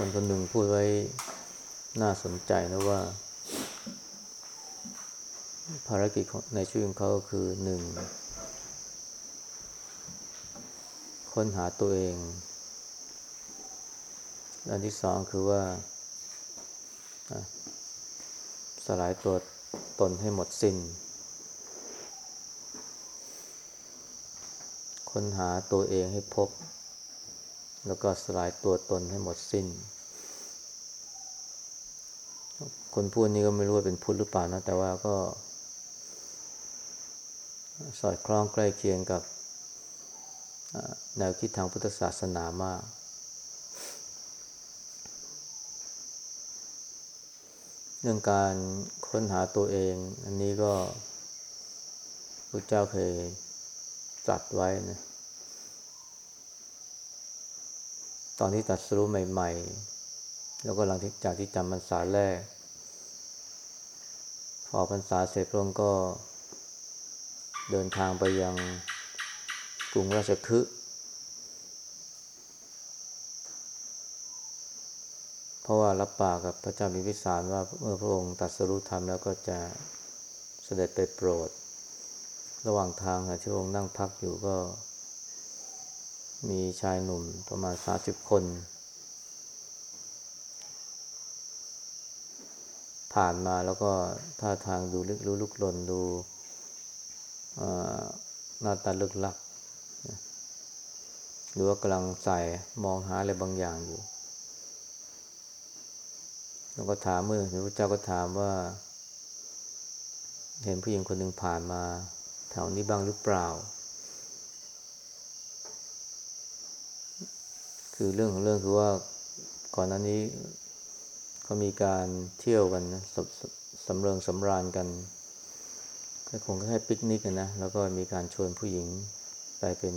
คนคนหนึ่งพูดไว้น่าสนใจนะว่า ภารกิจในชีวิตของเขาก็คือหนึ่งค้นหาตัวเองอันที่สองคือว่าสลายตัวตนให้หมดสิ้น ค้นหาตัวเองให้พบ แล้วก็สลายตัวตนให้หมดสิ้น คนพูดนี้ก็ไม่รู้ว่าเป็นพุทธหรือเปล่านะ แต่ว่าก็ สอดคล้องใกล้เคียงกับแนวคิดทางพุทธศาสนามาก เรื่องการค้นหาตัวเอง อันนี้ก็พระเจ้าเคยตรัสไว้นะ ตอนที่ตัดสรู้ใหม่ ๆ แล้วก็หลังจากที่จำพรรษาแรก พอพรรษาเสร็จพระองค์ก็เดินทางไปยังกรุงราชคฤห์เพราะว่ารับปากกับพระเจ้ามิพิสารว่าเมื่อพระองค์ตัดสรู้ธรรมแล้วก็จะเสด็จไปโปรด ระหว่างทางที่พระองค์นั่งพักอยู่ก็ มีชายหนุ่มประมาณสาสิบคน ผ่านมาแล้วก็ท่าทางดูลึกรู้ลุกลนดูหน้าตาลึกลักหรือว่ากำลังใส่มองหาอะไรบางอย่างอยู่ แล้วก็ถามเมื่อพระเจ้าก็ถามว่า เห็นผู้หญิงคนหนึ่งผ่านมา แถวนี้บ้างหรือเปล่า คือเรื่องของเรื่องคือว่าก่อนหน้านี้เขามีการเที่ยวกันนะสำสำเริงสำราญกันก็คงแค่ปิกนิกกันนะ แล้วก็มีการชวนผู้หญิงไปเป็น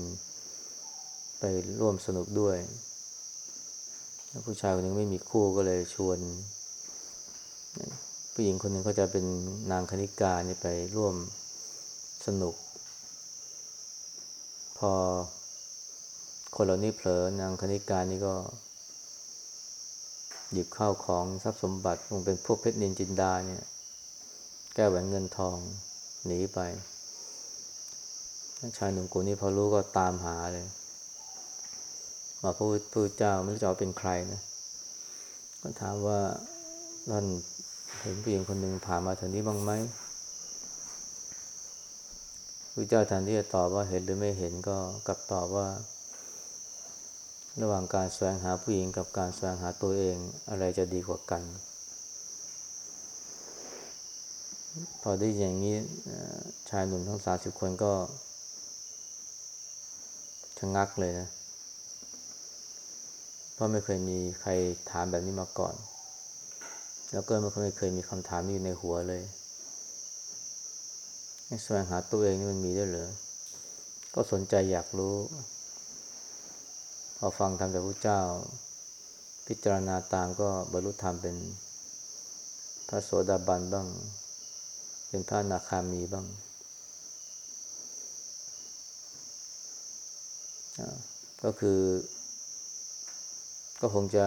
ไปร่วมสนุกด้วยแล้วผู้ชายคนหนึ่งไม่มีคู่ก็เลยชวน ผู้หญิงคนหนึ่งเขาจะเป็นนางคณิกาเนี่ยไปร่วมสนุก พอ คนเหล่านี้เผลอนางคณิกานี่ก็ หยิบข้าวของทรัพย์สมบัติคงเป็นพวกเพชรนินจินดาเนี่ย แก้แหวนเงินทองหนีไปชายหนุ่มกูนี่พอรู้ก็ตามหาเลย มาพระพุทธเจ้าไม่รู้จะเอาเป็นใครนะก็ถามว่าท่านเห็นผู้หญิงคนหนึ่งผ่านมาแถวนี้บ้างไหมพระเจ้าแทนที่จะตอบว่าเห็นหรือไม่เห็นก็กลับตอบว่า ระหว่างการแสวงหาผู้หญิงกับการแสวงหาตัวเองอะไรจะดีกว่ากัน พอได้ยินอย่างนี้ชายหนุ่มทั้งสาสิบคนก็ชะงักเลยนะ เพราะไม่เคยมีใครถามแบบนี้มาก่อน แล้วก็ไม่เคยมีคำถามนี้อยู่ในหัวเลยแสวงหาตัวเองนี่มันมีด้วยเหรอ ก็สนใจอยากรู้ พอฟังธรรมจากพระเจ้า พิจารณาตามก็บรรลุธรรมเป็นพระโสดาบันบ้าง เป็นพระนาคามีบ้าง ก็คือ ก็คงจะ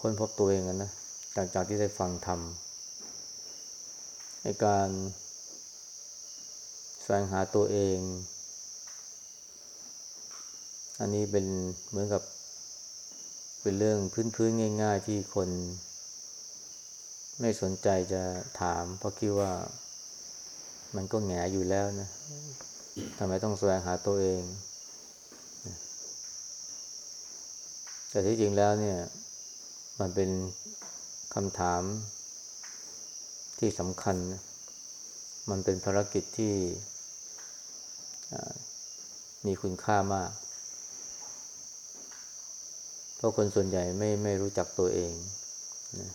ค้นพบตัวเองนะจากจากที่ได้ฟังธรรมในการแสวงหาตัวเอง อันนี้เป็นเหมือนกับเป็นเรื่องพื้นๆง่าย ๆ ที่คน ไม่สนใจจะถาม เพราะคิดว่ามันก็แหงอยู่แล้วนะทำไมต้องแสวงหาตัวเอง แต่ที่จริงแล้วเนี่ย มันเป็นคำถามที่สำคัญนะมันเป็นภารกิจที่มีคุณค่ามาก เพราะคนส่วนใหญ่ไม่ไม่รู้จักตัวเองนะ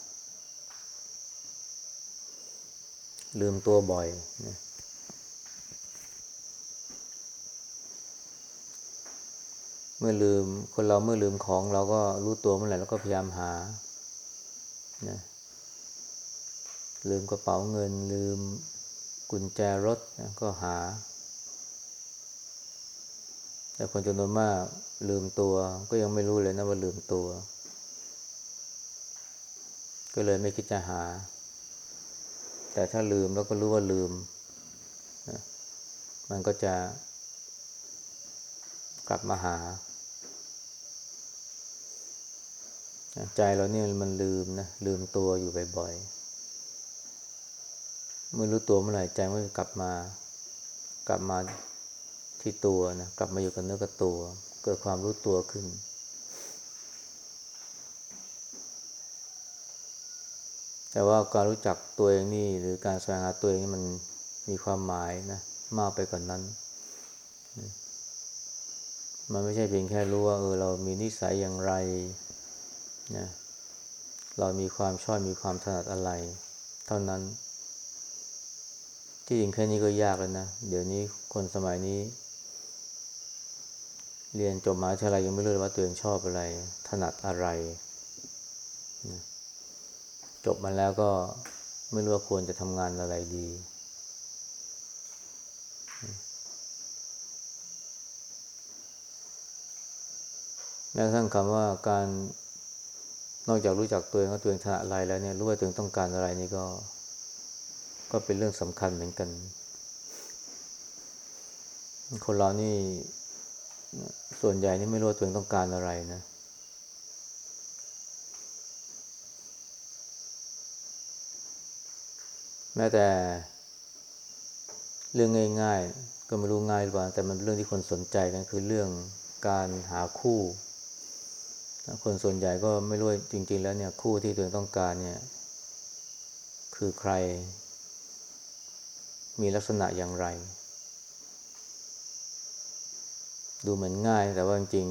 ลืมตัวบ่อยนะเมื่อลืมคนเราเมื่อลืมของเราก็รู้ตัวเมื่อไหร่เราก็พยายามหานะลืมกระเป๋าเงิน ลืมกุญแจรถนะก็หา แต่คนจำนวนมากลืมตัว ก็ยังไม่รู้เลยนะว่าลืมตัว ก็เลยไม่คิดจะหา แต่ถ้าลืมแล้วก็รู้ว่าลืมนะมันก็จะกลับมาหา ใจเราเนี่ยมันลืมนะลืมตัวอยู่บ่อยๆเมื่อรู้ตัวเมื่อไหร่ใจมันก็กลับมา กลับมา ที่ตัวนะกลับมาอยู่กับเนื้อกับตัว เกิดความรู้ตัวขึ้น แต่ว่าการรู้จักตัวเองนี่หรือการแสวงหาตัวเองนี่มันมีความหมายนะมากไปกว่านนั้น มันไม่ใช่เพียงแค่รู้ว่าเออเรามีนิสัยอย่างไรนะเรามีความชอบมีความถนัดอะไร เท่านั้น ที่จริงแค่นี้ก็ยากแล้วนะ เดี๋ยวนี้คนสมัยนี้ เรียนจบมหาวิทยาลัยยังไม่รู้เลยว่าตัวเองชอบอะไร ถนัดอะไรนะจบมาแล้วก็ไม่รู้ว่าควรจะทำงานอะไรดี แม้กระทั่งคำว่าการนอกจากรู้จักตัวเองว่าตัวเองถนัดอะไรแล้วเนี่ยรู้ว่าตัวเองต้องการอะไรนี่ก็ ก็เป็นเรื่องสำคัญเหมือนกัน คนเรานี่ ส่วนใหญ่นี่ไม่รู้ตัวเองต้องการอะไรนะ แม้แต่เรื่องง่าย ๆ ก็ไม่รู้ง่ายหรือเปล่า แต่มันเรื่องที่คนสนใจกันคือเรื่องการหาคู่ คนส่วนใหญ่ก็ไม่รู้จริง ๆ แล้วเนี่ยคู่ที่ตัวเองต้องการเนี่ย คือใคร มีลักษณะอย่างไร ดูเหมือนง่าย แต่ว่าจริง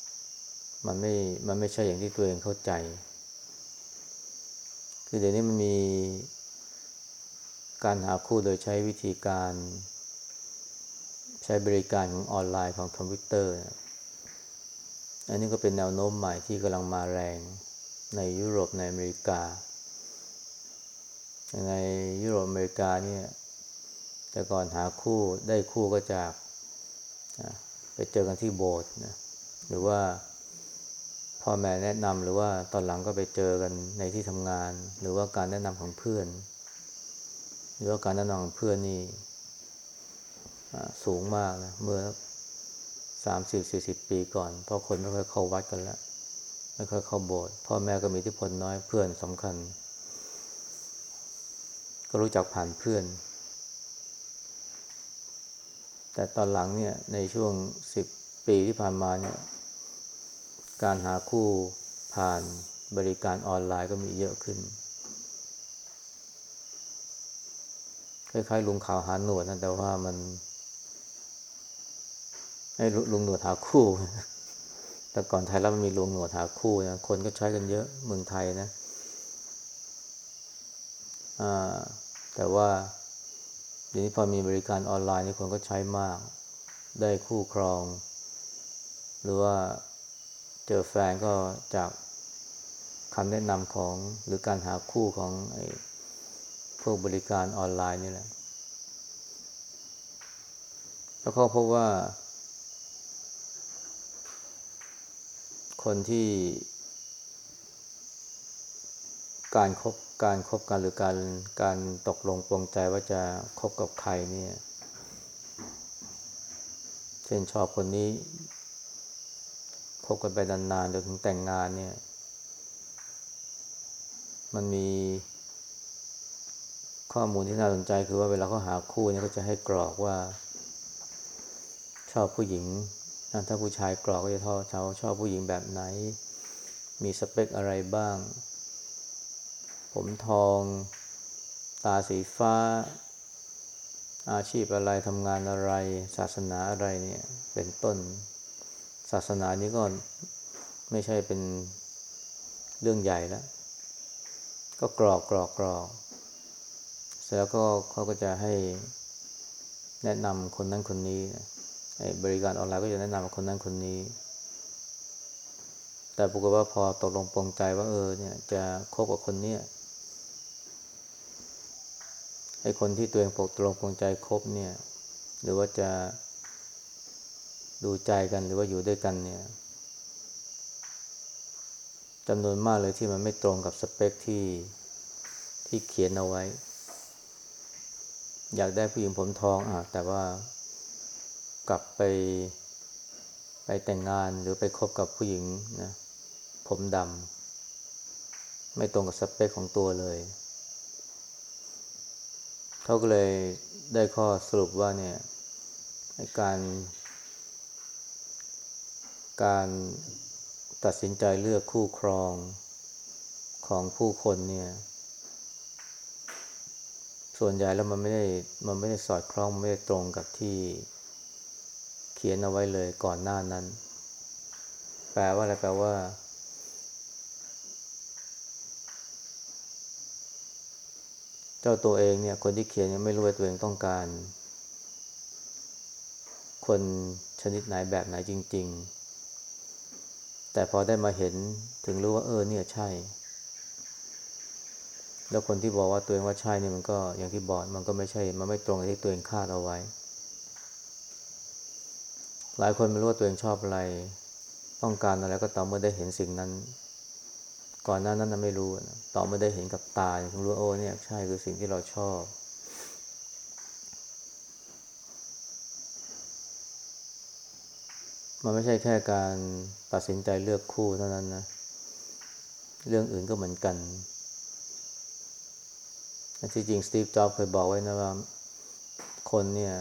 ๆมันไม่ มันไม่ใช่อย่างที่ตัวเองเข้าใจ คือเดี๋ยวนี้มันมีการหาคู่โดยใช้วิธีการ ใช้บริการของออนไลน์ของคอมพิวเตอร์ อันนี้ก็เป็นแนวโน้มใหม่ที่กำลังมาแรงในยุโรปในอเมริกา ในยุโรปอเมริกาเนี่ยแต่ก่อนหาคู่ได้คู่ก็จาก ไปเจอกันที่โบสถ์นะหรือว่าพ่อแม่แนะนำหรือว่าตอนหลังก็ไปเจอกันในที่ทำงาน หรือว่าการแนะนำของเพื่อน หรือว่าการแนะนำของเพื่อนนี่สูงมากนะเมื่อสามสิบสี่สิบปีก่อน เพราะคนไม่ค่อยเข้าวัดกันแล้วไม่ค่อยเข้าโบสถ์พ่อแม่ก็มีอิทธิพลน้อยเพื่อนสำคัญ ก็รู้จักผ่านเพื่อน แต่ตอนหลังเนี่ยในช่วงสิบปีที่ผ่านมาเนี่ยการหาคู่ผ่านบริการออนไลน์ก็มีเยอะขึ้น คล้ายๆลุงข่าวหาหนวดนะแต่ว่ามัน ให้ลุงหนวดหาคู่ แต่ก่อนไทยแล้วมันมีลุงหนวดหาคู่นะคนก็ใช้กันเยอะเมืองไทยนะ อ่า แต่ว่า ดี๋ยวนี้พอมีบริการออนไลน์นี่คนก็ใช้มาก ได้คู่ครอง หรือว่าเจอแฟนก็จากคำแนะนำของหรือการหาคู่ของไอ้พวกบริการออนไลน์นี่แหละ แล้วก็พบว่า คนที่ การครบการครบกันหรือการการตกลงปลงใจว่าจะคบกับใครเนี่ย เช่นชอบคนนี้คบกันไปนานๆจนถึงแต่งงานเนี่ย มันมีข้อมูลที่น่าสนใจคือว่าเวลาเขาหาคู่เนี่ยก็จะให้กรอกว่า ชอบผู้หญิง ถ้าผู้ชายกรอกก็จะชอบชาชอบผู้หญิงแบบไหน มีสเปคอะไรบ้าง ผมทอง ตาสีฟ้า อาชีพอะไรทำงานอะไร ศาสนาอะไรเนี่ย เป็นต้น ศาสนานี้ก็ไม่ใช่เป็นเรื่องใหญ่แล้ว ก็กรอกกรอกกรอกเสร็จแล้วก็เขาก็จะให้แนะนำคนนั้นคนนี้ไอ้บริการออนไลน์ก็จะแนะนำคนนั้นคนนี้ แต่ปรากฏว่าพอตกลงปรงใจว่าเออเนี่ยจะคบกับคนเนี้ย ไอ้คนที่ตัวเองปกตกลงปรงใจครบเนี่ย หรือว่าจะดูใจกันหรือว่าอยู่ด้วยกันเนี่ยจำนวนมากเลยที่มันไม่ตรงกับสเปคที่ที่เขียนเอาไว้ อยากได้ผู้หญิงผมทองอะแต่ว่ากลับไปไปแต่งงานหรือไปคบกับผู้หญิงนะผมดำไม่ตรงกับสเปคของตัวเลย เขาก็เลยได้ข้อสรุปว่าเนี่ยการ การตัดสินใจเลือกคู่ครองของผู้คนเนี่ย ส่วนใหญ่แล้วมันไม่ได้มันไม่ได้สอดคล้องไม่ได้ตรงกับที่เขียนเอาไว้เลยก่อนหน้านั้น แปลว่าอะไรแปลว่า เจ้าตัวเองเนี่ยคนที่เขียนยังไม่รู้ว่าตัวเองต้องการ คนชนิดไหนแบบไหนจริง ๆ แต่พอได้มาเห็นถึงรู้ว่าเออเนี่ยใช่ แล้วคนที่บอกว่าตัวเองว่าใช่เนี่ยมันก็อย่างที่บอกมันก็ไม่ใช่ มันไม่ตรงกับที่ตัวเองคาดเอาไว้ หลายคนไม่รู้ว่าตัวเองชอบอะไร ต้องการอะไรก็ต่อเมื่อได้เห็นสิ่งนั้น ก่อนหน้านั้นไม่รู้นะต่อมื่ได้เห็นกับตาถึงรู้วโอ้เนี่ยใช่คือสิ่งที่เราชอบ มันไม่ใช่แค่การตัดสินใจเลือกคู่เท่านั้นนะ เรื่องอื่นก็เหมือนกันที่จริงสตีฟ จ็อบเคยบอกไว้นะว่า คนเนี่ย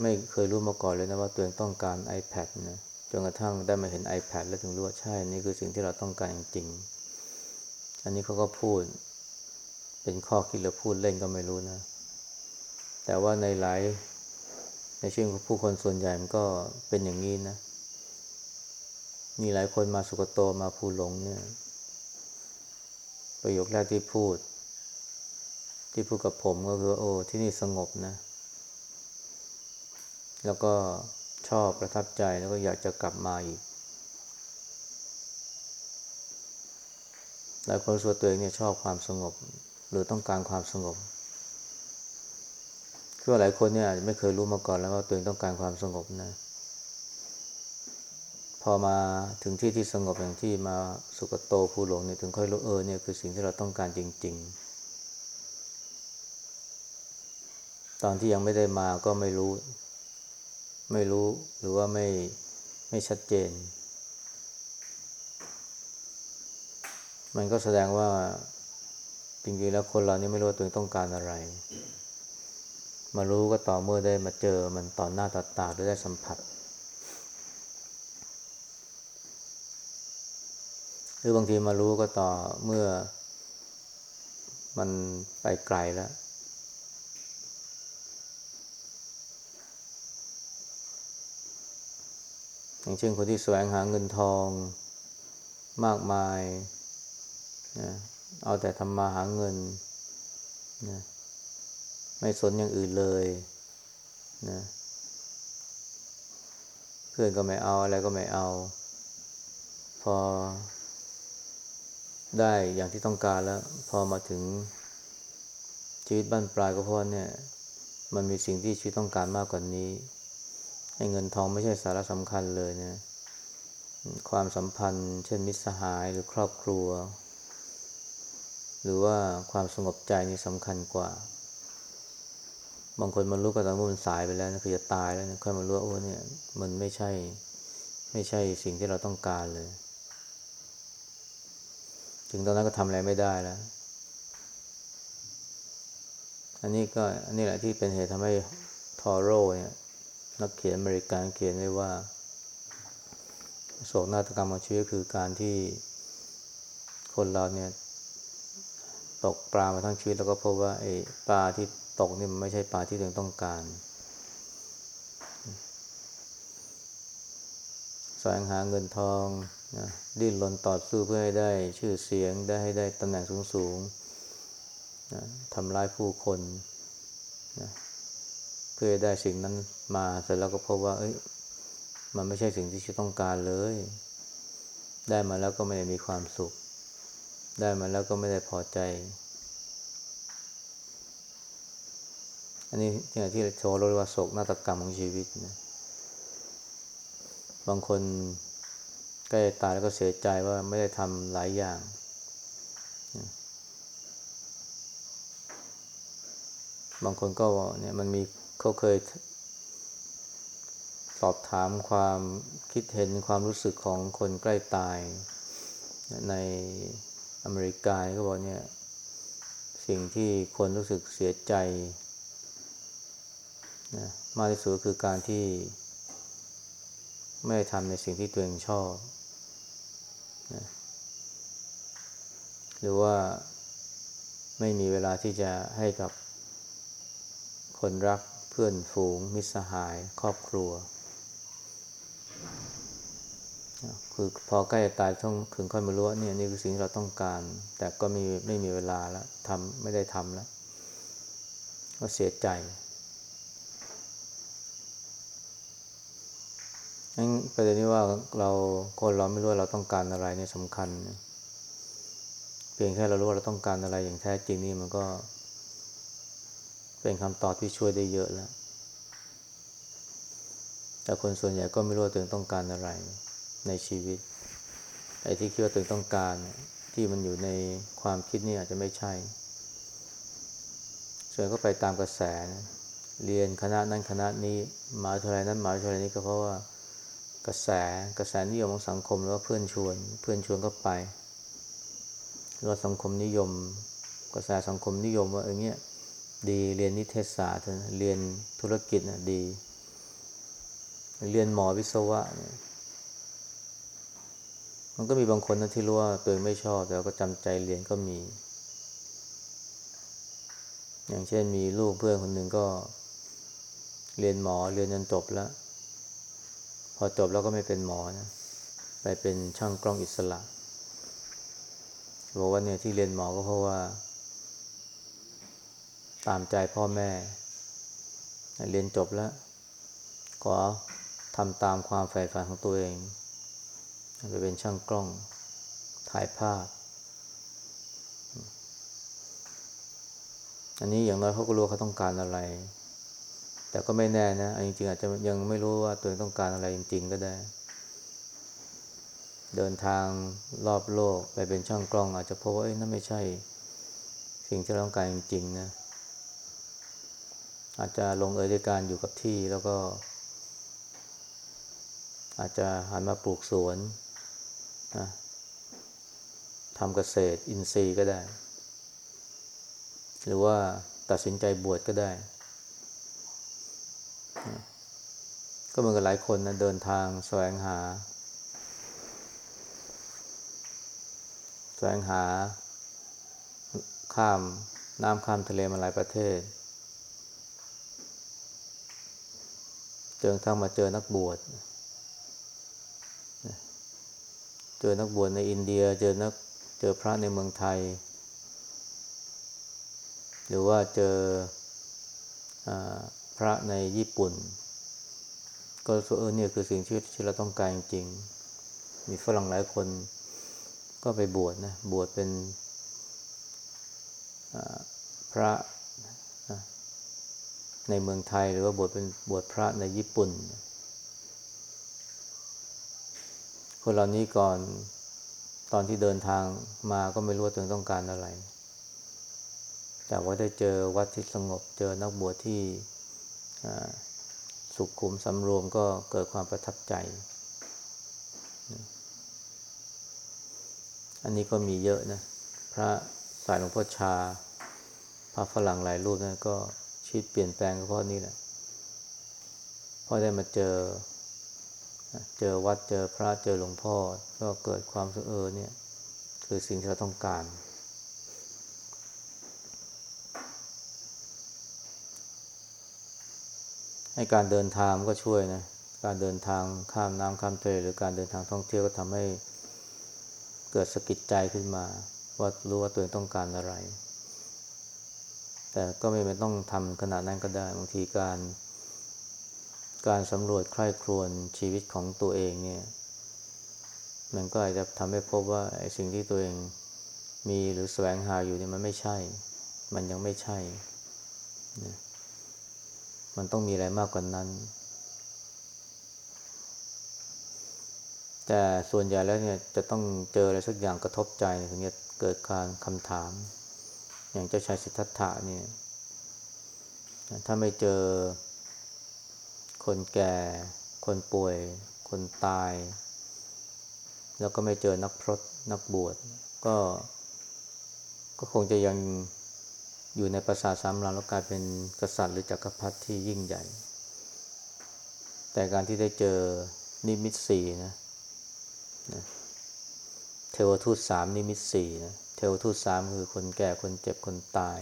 ไม่เคยรู้มาก่อนเลยนะว่าตัวเองต้องการ iPad นะ จนกระทั่งได้มาเห็น iPad แล้วถึงรู้ว่าใช่ นี่คือสิ่งที่เราต้องการจริง อันนี้เขาก็พูด เป็นข้อคิดหรือพูดเล่นก็ไม่รู้นะ แต่ว่าในหลายในชีวิตของผู้คนส่วนใหญ่มันก็เป็นอย่างนี้นะ มีหลายคนมาสุกโตมาภูหลงเนี่ย ประโยคแรกที่พูด ที่พูดกับผมก็คือ โอ้ที่นี่สงบนะ แล้วก็ ชอบประทับใจแล้วก็อยากจะกลับมาอีกหลายคนรู้ตัวเองเนี่ยชอบความสงบ หรือต้องการความสงบคือว่าหลายคนเนี่ยไม่เคยรู้มาก่อนแล้วว่าตัวเองต้องการความสงบนะ พอมาถึงที่ที่สงบอย่างที่มาสุกโตภูหลงเนี่ยถึงค่อยรู้เออเนี่ยคือสิ่งที่เราต้องการจริง ๆ ตอนที่ยังไม่ได้มาก็ไม่รู้ ไม่รู้หรือว่าไม่ไม่ชัดเจน มันก็แสดงว่าจริงๆแล้วคนเรานี่ไม่รู้ว่าตัวเองต้องการอะไร มารู้ก็ต่อเมื่อได้มาเจอมันต่อหน้าต่อตาหรือได้สัมผัส หรือบางทีมารู้ก็ต่อเมื่อมันไปไกลแล้ว อย่างเช่นคนที่แสวงหาเงินทองมากมายนะเอาแต่ทำมาหาเงินนะไม่สนอย่างอื่นเลยนะเพื่อนก็ไม่เอาอะไรก็ไม่เอา พอ ได้อย่างที่ต้องการแล้ว พอมาถึงชีวิตบ้านปลายก็เพราะเนี่ย มันมีสิ่งที่ชีวิตต้องการมากกว่านี้ เงินทองไม่ใช่สาระสำคัญเลยเนะ ความสัมพันธ์ เช่นมิตรสหายหรือครอบครัว หรือว่าความสงบใจนี่สำคัญกว่า บางคนมันรู้ก็ตอนมันสายไปแล้วนะคือจะตายแล้วนะค่อยมารู้ว่าโอ้เนี่ย มันไม่ใช่ ไม่ใช่สิ่งที่เราต้องการเลย ถึงตอนนั้นก็ทำอะไรไม่ได้แล้วอันนี้ก็อันนี้แหละที่เป็นเหตุทำให้ทอโร่เนี่ย นักเขียนอเมริกันเขียนไว้ว่า โศกนาฏกรรมของชีวิตคือการที่คนเราเนี่ย ตกปลามาทั้งชีวิตแล้วก็พบว่าไอ้ปลาที่ตกนี่มันไม่ใช่ปลาที่ตัวเองต้องการแสวงหาเงินทองนะดิ้นรนต่อสู้เพื่อให้ได้ชื่อเสียงได้ให้ได้ตำแหน่งสูงๆนะทำร้ายผู้คนนะ เพื่อได้สิ่งนั้นมาเสร็จแล้วก็พบว่าเอ้ย มันไม่ใช่สิ่งที่ฉันต้องการเลย ได้มาแล้วก็ไม่ได้มีความสุข ได้มาแล้วก็ไม่ได้พอใจ อันนี้ที่ที่โชว์เรียกว่าโศกนาฏกรรมของชีวิตนะบางคนใกล้ตายแล้วก็เสียใจว่าไม่ได้ทำหลายอย่างบางคนก็เนี่ยมันมี เขาเคย สอบถามความคิดเห็นความรู้สึกของคนใกล้ตาย ในอเมริกาก็บอกเนี่ย สิ่งที่คนรู้สึกเสียใจนะมากที่สุดคือการที่ไม่ได้ทำในสิ่งที่ตัวเองชอบนะหรือว่าไม่มีเวลาที่จะให้กับคนรัก พื่อนฝูง มิตรสหายครอบครัว คือพอใกล้จะตายต้องถึงค่อยมารู้ว่าเนี่ยนี่คือสิ่งที่เราต้องการ แต่ก็ไม่ไม่มีเวลาแล้วทำไม่ได้ทำแล้ว ก็เสียใจงั้นประเด็นนี้ว่าเราคนเราไม่รู้ว่าเราต้องการอะไรเนี่ยสำคัญ เพียงแค่เรารู้ว่าเราต้องการอะไรอย่างแท้จริงนี่มันก็ เป็นคำตอบที่ช่วยได้เยอะแล้ว แต่คนส่วนใหญ่ก็ไม่รู้ว่าตัวเองต้องการอะไรในชีวิต ไอ้ที่คิดว่าตัวเองต้องการที่มันอยู่ในความคิดนี่อาจจะไม่ใช่ ส่วนก็ไปตามกระแสนะเรียนคณะนั้นคณะนี้มหาวิทยาลัยนั้นมหาวิทยาลัยนี้ก็เพราะว่ากระแสกระแสนิยมของสังคมหรือว่าเพื่อนชวน เพื่อนชวนก็ไปหรือว่าสังคมนิยม กระแสสังคมนิยมว่าเออเนี้ย ดีเรียนนิเทศศาสตร์เรียนธุรกิจนะดี เรียนหมอวิศวะเนี่ยมันก็มีบางคนนะที่รู้ว่าตัวเองไม่ชอบ แต่ก็จำใจเรียนก็มี อย่างเช่นมีลูกเพื่อนคนหนึ่งก็ เรียนหมอเรียนจนจบแล้ว พอจบแล้วก็ไม่เป็นหมอนะไปเป็นช่างกล้องอิสระบอกว่าเนี่ยที่เรียนหมอก็เพราะว่า ตามใจพ่อแม่ เรียนจบแล้ว ขอทำตามความใฝ่ฝันของตัวเองไปเป็นช่างกล้องถ่ายภาพ อันนี้อย่างน้อยเขาก็รู้เขาต้องการอะไร แต่ก็ไม่แน่นะจริงๆอาจจะยังไม่รู้ว่าตัวเองต้องการอะไรจริง ๆ ก็ได้ เดินทางรอบโลกไปเป็นช่างกล้อง อาจจะพบว่าเอ้ยนั่นไม่ใช่ สิ่งที่เราต้องการจริงๆนะ อาจจะลงเอยด้วยการอยู่กับที่แล้วก็ อาจจะหันมาปลูกสวนนะทำเกษตรอินทรีย์ก็ได้ หรือว่าตัดสินใจบวชก็ได้ ก็เหมือนกับหลายคนนะเดินทางแสวงหา แสวงหา ข้ามน้ำข้ามทะเลมาหลายประเทศ จนทั้งมาเจอนักบวชเจอนักบวชในอินเดีย เจอนักเจอพระในเมืองไทย หรือว่าเจออพระในญี่ปุ่น ก็เออเนี่ยคือสิ่งที่ที่เราต้องการจริง มีฝรั่งหลายคนก็ไปบวชนะบวชเป็นพระ ในเมืองไทยหรือว่าบวชเป็นบวชพระในญี่ปุ่น คนเหล่านี้ก่อนตอนที่เดินทางมาก็ไม่รู้ว่าตัวเองต้องการอะไร แต่ว่าได้เจอวัดที่สงบเจอนักบวชที่สุขุมสำรวมก็เกิดความประทับใจ อันนี้ก็มีเยอะนะ พระสายหลวงพ่อชา พระฝรั่งหลายรูปนะก็ ชีวิตเปลี่ยนแปลงก็เพราะนี่แหละพอได้มาเจอ เจอวัดเจอพระเจอหลวงพ่อ ก็เกิดความสุเออเนี่ย คือสิ่งที่เราต้องการ ให้การเดินทางก็ช่วยนะ การเดินทางข้ามน้ำข้ามทะเลหรือการเดินทางท่องเที่ยวก็ทำให้เกิดสกิดใจขึ้นมา ว่ารู้ว่าตัวเองต้องการอะไร แต่ก็ไม่ต้องทำขนาดนั้นก็ได้บางทีการ การสำรวจใคร่ครวญชีวิตของตัวเองเนี่ย มันก็อาจจะทำให้พบว่าไอ้สิ่งที่ตัวเองมีหรือแสวงหาอยู่เนี่ยมันไม่ใช่ มันยังไม่ใช่ มันต้องมีอะไรมากกว่านั้น แต่ส่วนใหญ่แล้วเนี่ยจะต้องเจออะไรสักอย่างกระทบใจถึงจะเกิดการคำถาม อย่างเจ้าชายสิทธัตถะเนี่ยถ้าไม่เจอคนแก่ คนป่วย คนตาย แล้วก็ไม่เจอนักพรตนักบวชก็ก็คงจะยังอยู่ในประสาทสามหลังแล้วกลายเป็นกษัตริย์หรือจักรพรรดิที่ยิ่งใหญ่ แต่การที่ได้เจอนิมิตสี่นะนะเทวทูตสามนิมิตสี่นะ ทวทูตสามคือคนแก่คนเจ็บคนตาย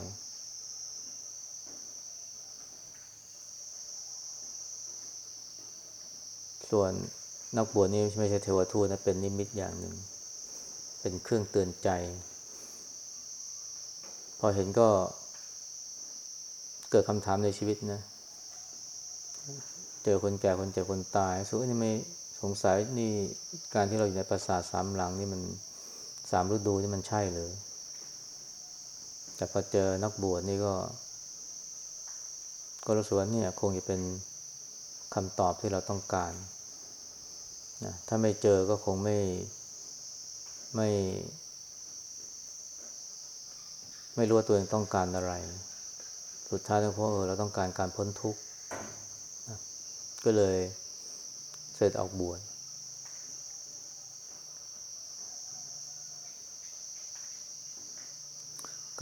ส่วนนักบวชนี่ไม่ใช่เทวทูตนะเป็นนิมิตอย่างหนึ่ง เป็นเครื่องเตือนใจ พอเห็นก็เกิดคำถามในชีวิตนะ เจอคนแก่คนเจ็บคนตายสุดนี่ไม่สงสัยนี่การที่เราอยู่ในปราสาทสามหลังนี่มัน สามฤดูนี่มันใช่เลย แต่พอเจอนักบวชนี่ก็ ก็รู้สึกว่าเนี่ยคงจะเป็นคำตอบที่เราต้องการนะถ้าไม่เจอก็คงไม่ไม่ ไม่รู้ว่าตัวเองต้องการอะไร สุดท้ายก็เพราะเออเราต้องการการพ้นทุกข์นะก็เลยเสร็จออกบวช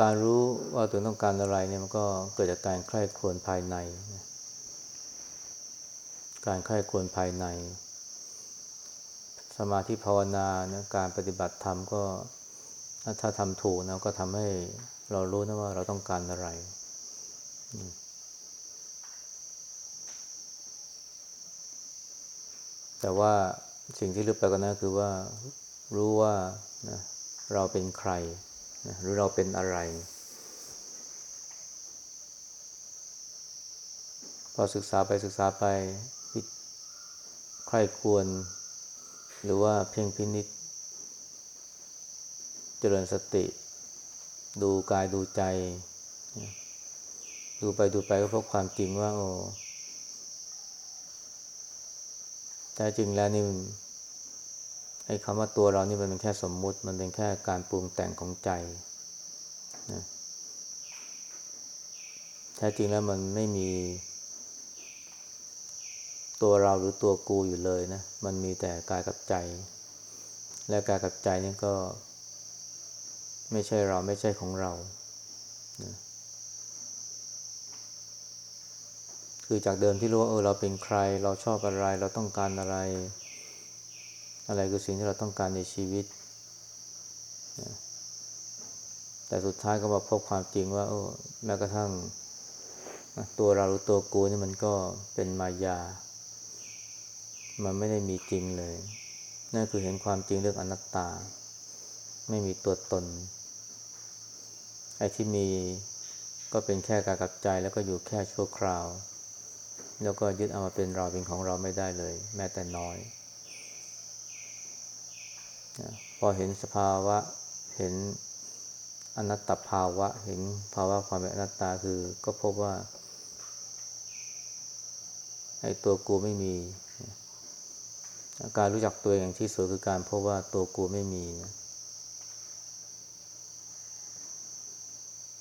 การรู้ว่าตัวต้องการอะไรเนี่ยมันก็เกิดจากการใคร่ครวญภายใน การใคร่ครวญภายใน สมาธิภาวนานะการปฏิบัติธรรมก็ถ้าทำถูกนะก็ทำให้เรารู้นะว่าเราต้องการอะไร แต่ว่าสิ่งที่ลึกไปกว่านั้นคือว่ารู้ว่านะเราเป็นใคร หรือเราเป็นอะไร พอศึกษาไปศึกษาไปใครควร หรือว่าเพ่งพินิษเจริญสติ ดูกายดูใจ ดูไปดูไปก็พบความจริงว่าโอ้แต่จริงแล้วนี่ ไอ้คำว่าตัวเรานี่มันเป็นแค่สมมุติ มันเป็นแค่การปรุงแต่งของใจนะแท้จริงแล้วมันไม่มี ตัวเราหรือตัวกูอยู่เลยนะ มันมีแต่กายกับใจ และกายกับใจนี่ก็ ไม่ใช่เราไม่ใช่ของเรานะคือจากเดิมที่รู้ว่าเออเราเป็นใคร เราชอบอะไร เราต้องการอะไร อะไรคือสิ่งที่เราต้องการในชีวิต แต่สุดท้ายก็มาพบความจริงว่าเออแม้กระทั่ง ตัวเราหรือตัวกูนี่มันก็เป็นมายา มันไม่ได้มีจริงเลย นั่นคือเห็นความจริงเรื่องอนัตตา ไม่มีตัวตน ไอ้ที่มีก็เป็นแค่กายกับใจแล้วก็อยู่แค่ชั่วคราว แล้วก็ยึดเอามาเป็นเราเป็นของเราไม่ได้เลย แม้แต่น้อย พอเห็นสภาวะ เห็นอนัตตภาวะ เห็นภาวะความเป็นอนัตตาคือ ก็พบว่าไอ้ตัวกูไม่มี การรู้จักตัวเองที่สุดคือการพบว่าตัวกูไม่มีนะ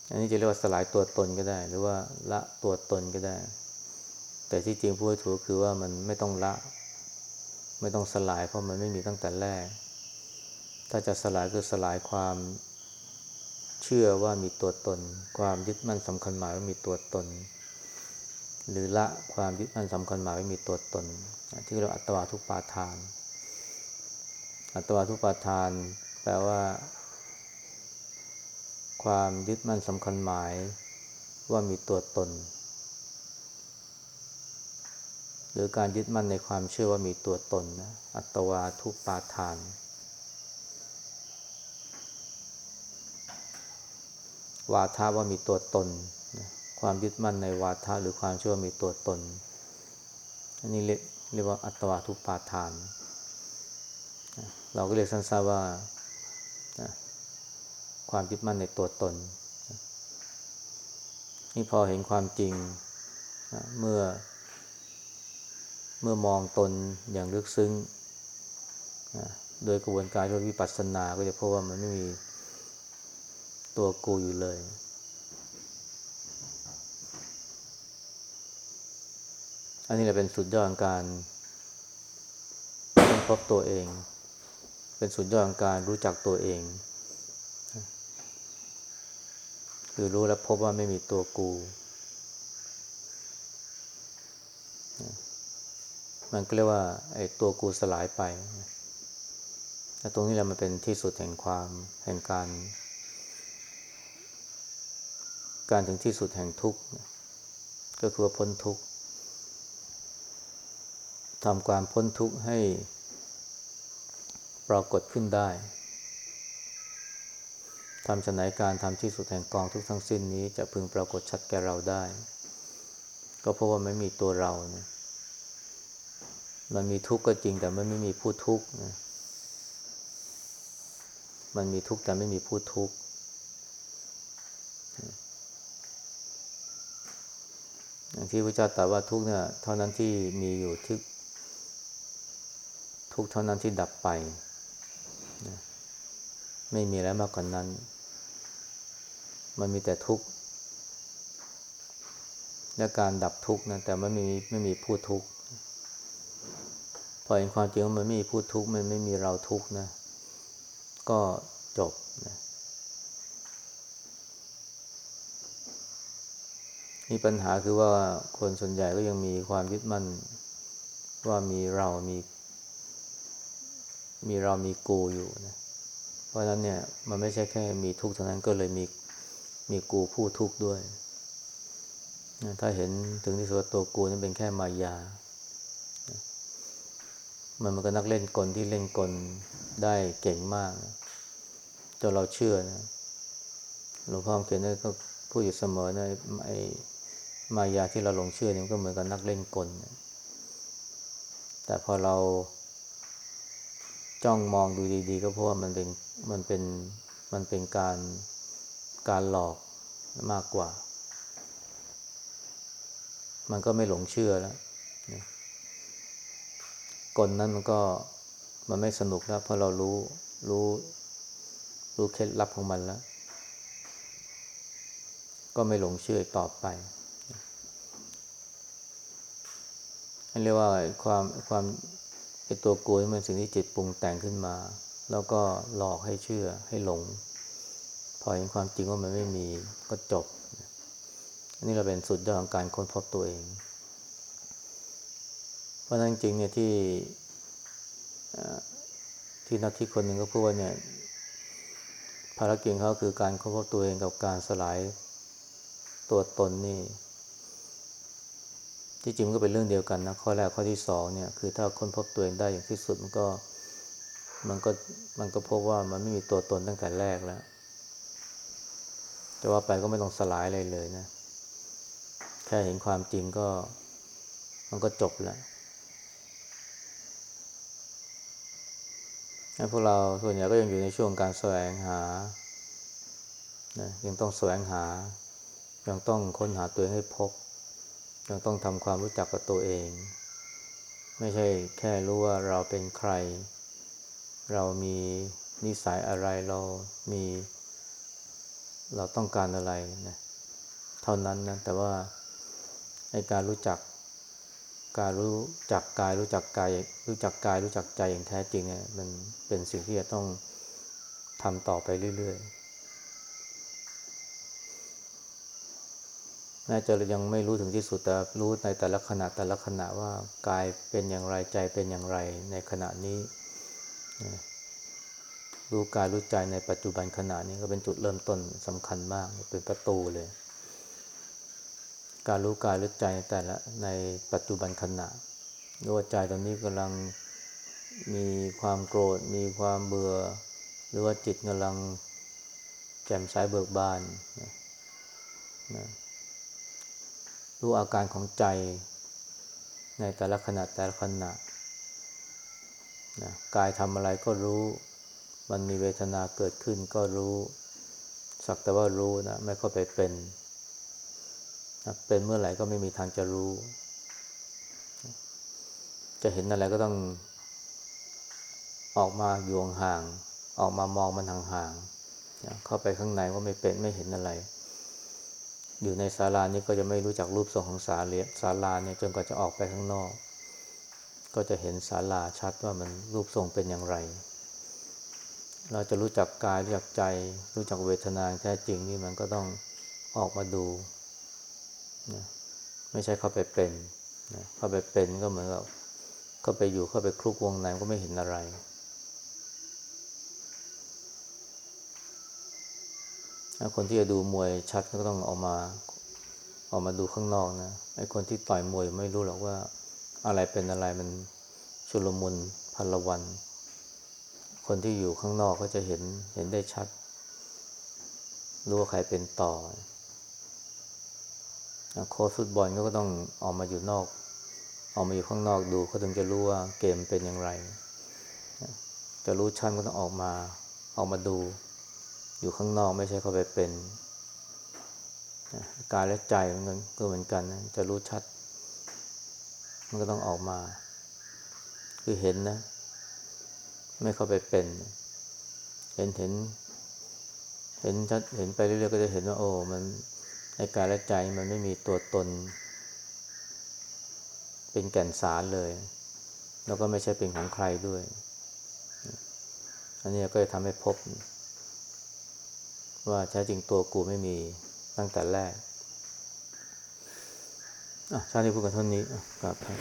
อันนี้จะเรียกว่าสลายตัวตนก็ได้ หรือว่าละตัวตนก็ได้ แต่ที่จริงพูดถูกคือว่ามันไม่ต้องละ ไม่ต้องสลายเพราะมันไม่มีตั้งแต่แรก ถ้าจะสลายคือสลายความเชื่อว่ามีตัวตน ความยึดมั่นสำคัญหมายว่ามีตัวตน หรือละความยึดมั่นสำคัญหมายว่ามีตัวตน ที่เราอัตวาทุปาทาน อัตวาทุปาทาน แปลว่า ความยึดมั่นสำคัญหมายว่ามีตัวตน หรือการยึดมั่นในความเชื่อว่ามีตัวตนนะอัตวาทุปาทาน วาทาว่ามีตัวตน ความยึดมั่นในวาทะหรือความเชื่อว่ามีตัวตน อันนี้เรียกว่าอัตวาทุปาทาน เราก็เรียกสั้นๆว่าความยึดมั่นในตัวตน นี่พอเห็นความจริงเมื่อ เมื่อมองตนอย่างลึกซึ้งโดยกระบวนการวิปัสสนา ก็จะพบว่ามันไม่มี ตัวกูอยู่เลย อันนี้แหละเป็นสุดยอดของการค้นพบตัวเอง เป็นสุดยอดของการรู้จักตัวเองคือรู้แล้วพบว่าไม่มีตัวกู มันก็เรียกว่าไอ้ตัวกูสลายไปและตรงนี้แหละมันเป็นที่สุดแห่งความแห่งการ การถึงที่สุดแห่งทุกข์ก็คือพ้นทุกข์ทำความพ้นทุกข์ให้ปรากฏขึ้นได้ทำฉนัยการทำที่สุดแห่งกองทุกทั้งสิ้นนี้จะพึงปรากฏชัดแก่เราได้ ก็เพราะว่าไม่มีตัวเรานะมันมีทุกข์ก็จริงแต่มันไม่มีผู้ทุกข์นะมันมีทุกข์แต่ไม่มีผู้ทุกข์อย่าง ที่พระเจ้าตรัสว่าทุกเนี่ยเท่านั้นที่มีอยู่ทุกทุกเท่านั้นที่ดับไปนะไม่มีอะไรมากกว่านนั้น มันมีแต่ทุกข์และการดับทุกข์นะแต่ไม่มีไม่มีผู้ทุกข์พอเห็นความจริงว่ามันไม่มีผู้ทุกข์มันไม่มีเราทุกข์นะ ก็จบนะ มีปัญหาคือว่าคนส่วนใหญ่ก็ยังมีความยึดมั่น ว่ามีเรามี มีเรามีกูอยู่นะเพราะฉะนั้นเนี่ยมันไม่ใช่แค่มีทุกข์เท่านั้นก็เลยมีมีกูผู้ทุกข์ด้วย ถ้าเห็นถึงที่สุดตัวกูนั้นเป็นแค่มายา มันมันก็นักเล่นกลที่เล่นกลได้เก่งมากนะจนเราเชื่อนะหลวงพ่อเขียนได้ก็พูดอยู่เสมอนะไอ้ มายาที่เราหลงเชื่อนี่นก็เหมือนกับนักเล่นกล แต่พอเราจ้องมองดูดี ๆ ก็เพราะว่ามันเป็นมันเป็นมันเป็นการการหลอกมากกว่า มันก็ไม่หลงเชื่อแล้วกลนั้นมันก็มันไม่สนุกแล้วเพราะเรารู้รู้รู้เคล็ดลับของมันแล้ว ก็ไม่หลงเชื่อต่อไป เรียกว่าความความไอตัวกูนี่มันสิ่งที่จิตปรุงแต่งขึ้นมา แล้วก็หลอกให้เชื่อให้หลง พอเห็นความจริงว่ามันไม่มีก็จบ อันนี้เราเป็นสุดยอดของการค้นพบตัวเอง เพราะนั้นจริงเนี่ยที่ที่นักที่คนหนึ่งก็พูดว่าเนี่ยภารกิจเขาคือการค้นพบตัวเองกับการสลายตัวตนนี่ ที่จริงมันก็เป็นเรื่องเดียวกันนะข้อแรกข้อที่สองเนี่ยคือถ้าค้นพบตัวเองได้อย่างที่สุดมันก็มันก็มันก็พบว่ามันไม่มีตัวตนตั้งแต่แรกแล้วจะว่าไปก็ไม่ต้องสลายอะไรเลยนะ แค่เห็นความจริงก็มันก็จบแล้วพวกเราส่วนใหญ่ก็ยังอยู่ในช่วงการแสวงหานะยังต้องแสวงหา ยังต้องค้นหาตัวเองให้พบ ยังต้องทำความรู้จักกับตัวเอง ไม่ใช่แค่รู้ว่าเราเป็นใคร เรามีนิสัยอะไรเรามี เราต้องการอะไรนะเท่านั้นนะแต่ว่าในการรู้จักการรู้จักกายรู้จักกายรู้จักกายรู้จักใจอย่างแท้จริงเนี่ยมันเป็นสิ่งที่จะต้องทำต่อไปเรื่อยๆ แม้จะยังไม่รู้ถึงที่สุดแต่รู้ในแต่ละขณะแต่ละขณะว่ากายเป็นอย่างไรใจเป็นอย่างไรในขณะนี้รู้กายรู้ใจในปัจจุบันขณะนี้ก็เป็นจุดเริ่มต้นสำคัญมากเป็นประตูเลย การรู้กายรู้ใจแต่ละในปัจจุบันขณะรู้ว่าใจตอนนี้กำลังมีความโกรธ มีความเบื่อ หรือว่าจิตกำลังแจ่มใสเบิกบานนะ รู้อาการของใจในแต่ละขณะแต่ละขณะนะกายทำอะไรก็รู้ มันมีเวทนาเกิดขึ้นก็รู้ สักแต่ว่ารู้นะ ไม่เข้าไปเป็นนะเป็นเมื่อไหร่ก็ไม่มีทางจะรู้ จะเห็นอะไรก็ต้อง ออกมาอยู่ห่างๆออกมามองมันห่างๆนะเข้าไปข้างในก็ไม่เป็นไม่เห็นอะไร อยู่ในศาลานี้ก็จะไม่รู้จักรูปทรงของศาลศาลาเนี่ยจนกว่าจะออกไปข้างนอก ก็จะเห็นศาลาชัดว่ามันรูปทรงเป็นอย่างไร เราจะรู้จักกายรู้จักใจ รู้จักเวทนาแท้จริงนี่มันก็ต้องออกมาดูนะไม่ใช่เข้าไปเป็นนะเข้าไปเป็นก็เหมือนกับเข้าไปอยู่เข้าไปคลุกวงในก็ไม่เห็นอะไร คนที่จะดูมวยชัดก็ต้องออกมาออกมาดูข้างนอกนะไอ้คนที่ต่อยมวยไม่รู้หรอกว่าอะไรเป็นอะไรมันชุลมุนพลวัน คนที่อยู่ข้างนอกก็จะเห็นเห็นได้ชัด รู้ว่าใครเป็นต่อโค้ชฟุตบอลก็ต้องออกมาอยู่นอก ออกมาอยู่ข้างนอกดูเขาถึงจะรู้ว่าเกมเป็นอย่างไร จะรู้ชั้นก็ต้องออกมาออกมาดู อยู่ข้างนอกไม่ใช่เข้าไปเป็นกายและใจมันก็เหมือนกันนะจะรู้ชัด มันก็ต้องออกมา คือเห็นนะ ไม่เข้าไปเป็น เห็นเห็น เห็นชัดเห็นไปเรื่อยๆก็จะเห็นว่า โอ้มันไอ้กายและใจมันไม่มีตัวตน เป็นแก่นสารเลย แล้วก็ไม่ใช่เป็นของใครด้วย อันนี้ก็จะทำให้พบ ว่าแท้จริงตัวกูไม่มีตั้งแต่แรกอะชาตินี้พูดกันเท่านี้กลับครับ